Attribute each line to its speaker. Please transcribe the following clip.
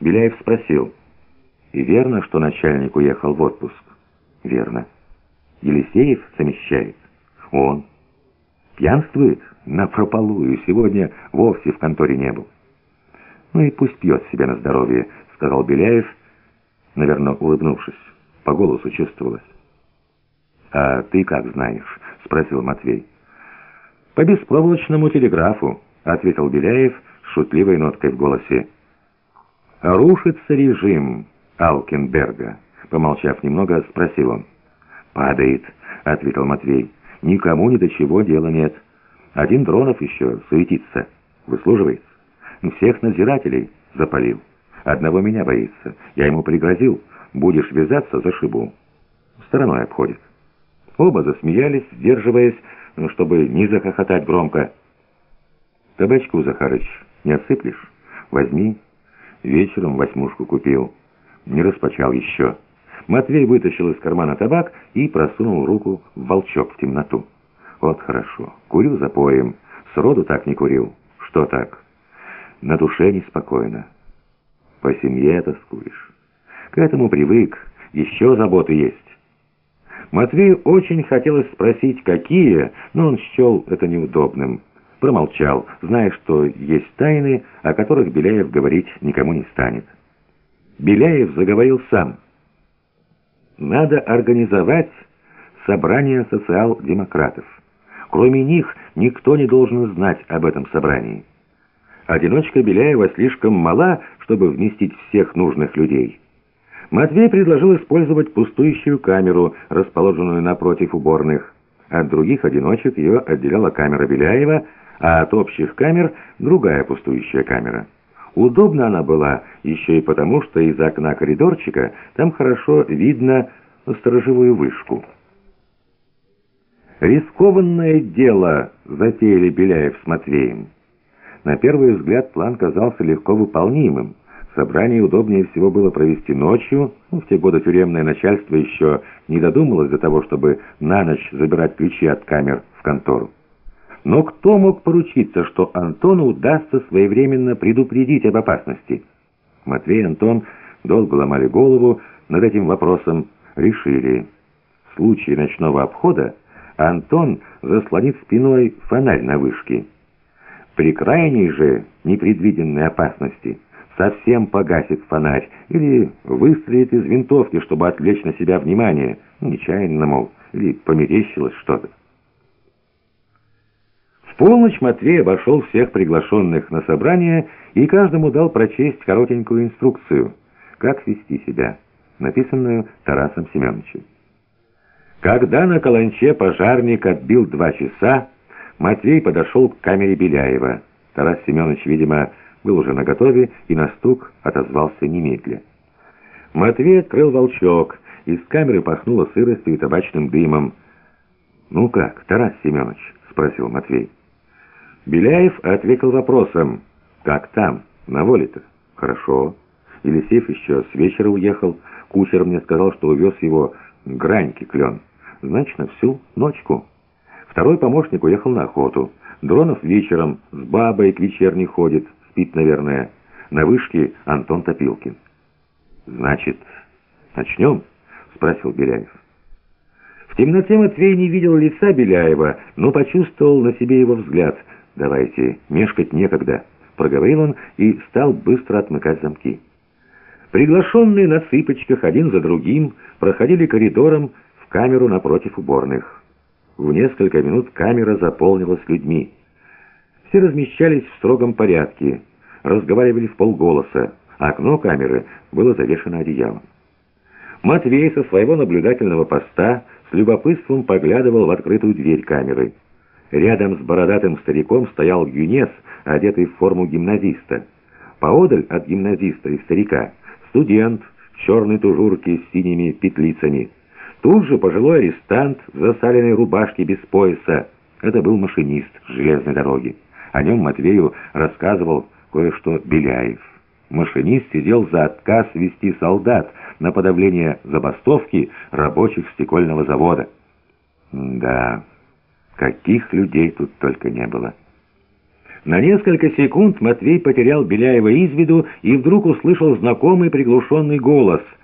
Speaker 1: Беляев спросил, «И верно, что начальник уехал в отпуск?» «Верно». «Елисеев замещает?» «Он». «Пьянствует?» «Напропалую. Сегодня вовсе в конторе не был». «Ну и пусть пьет себе на здоровье», — сказал Беляев, наверное, улыбнувшись. По голосу чувствовалось. «А ты как знаешь?» — спросил Матвей. «По беспроволочному телеграфу», — ответил Беляев шутливой ноткой в голосе. «Рушится режим Алкенберга», — помолчав немного, спросил он. «Падает», — ответил Матвей. «Никому ни до чего дела нет. Один Дронов еще суетится, выслуживается. Всех надзирателей запалил. Одного меня боится. Я ему пригрозил. Будешь вязаться, зашибу. Стороной обходит». Оба засмеялись, сдерживаясь, чтобы не захохотать громко. «Табачку, Захарыч, не отсыплешь? Возьми». Вечером восьмушку купил. Не распачал еще. Матвей вытащил из кармана табак и просунул руку в волчок в темноту. Вот хорошо. Курю за поем. Сроду так не курил. Что так? На душе неспокойно. По семье тоскуешь. К этому привык. Еще заботы есть. Матвею очень хотелось спросить, какие, но он счел это неудобным. Промолчал, зная, что есть тайны, о которых Беляев говорить никому не станет. Беляев заговорил сам. «Надо организовать собрание социал-демократов. Кроме них никто не должен знать об этом собрании. Одиночка Беляева слишком мала, чтобы вместить всех нужных людей». Матвей предложил использовать пустующую камеру, расположенную напротив уборных. От других одиночек ее отделяла камера Беляева, а от общих камер другая пустующая камера. Удобна она была еще и потому, что из окна коридорчика там хорошо видно сторожевую вышку. Рискованное дело затеяли Беляев с Матвеем. На первый взгляд план казался легко выполнимым. Собрание удобнее всего было провести ночью. Ну, в те годы тюремное начальство еще не додумалось до того, чтобы на ночь забирать ключи от камер в контору. Но кто мог поручиться, что Антону удастся своевременно предупредить об опасности? Матвей и Антон долго ломали голову над этим вопросом, решили. В случае ночного обхода Антон заслонит спиной фонарь на вышке. При крайней же непредвиденной опасности совсем погасит фонарь или выстрелит из винтовки, чтобы отвлечь на себя внимание, нечаянно, мол, или померещилось что-то полночь Матвей обошел всех приглашенных на собрание и каждому дал прочесть коротенькую инструкцию, как вести себя, написанную Тарасом Семеновичем. Когда на каланче пожарник отбил два часа, Матвей подошел к камере Беляева. Тарас Семенович, видимо, был уже наготове и на стук отозвался немедля. Матвей открыл волчок, из камеры пахнуло сыростью и табачным дымом. «Ну как, Тарас Семенович?» — спросил Матвей. Беляев ответил вопросом. «Как там? На воле-то?» «Хорошо». Елисеев еще с вечера уехал. Кучер мне сказал, что увез его граньки клен. Значит, на всю ночку. Второй помощник уехал на охоту. Дронов вечером с бабой к вечерней ходит. Спит, наверное. На вышке Антон Топилкин. «Значит, начнем?» — спросил Беляев. В темноте Матвей не видел лица Беляева, но почувствовал на себе его взгляд — «Давайте, мешкать некогда», — проговорил он и стал быстро отмыкать замки. Приглашенные на цыпочках один за другим проходили коридором в камеру напротив уборных. В несколько минут камера заполнилась людьми. Все размещались в строгом порядке, разговаривали в полголоса, а окно камеры было завешено одеялом. Матвей со своего наблюдательного поста с любопытством поглядывал в открытую дверь камеры. Рядом с бородатым стариком стоял юнец, одетый в форму гимназиста. Поодаль от гимназиста и старика студент в черной тужурке с синими петлицами. Тут же пожилой арестант в засаленной рубашке без пояса. Это был машинист железной дороги. О нем Матвею рассказывал кое-что Беляев. Машинист сидел за отказ вести солдат на подавление забастовки рабочих стекольного завода. Да... Каких людей тут только не было. На несколько секунд Матвей потерял Беляева из виду и вдруг услышал знакомый приглушенный голос —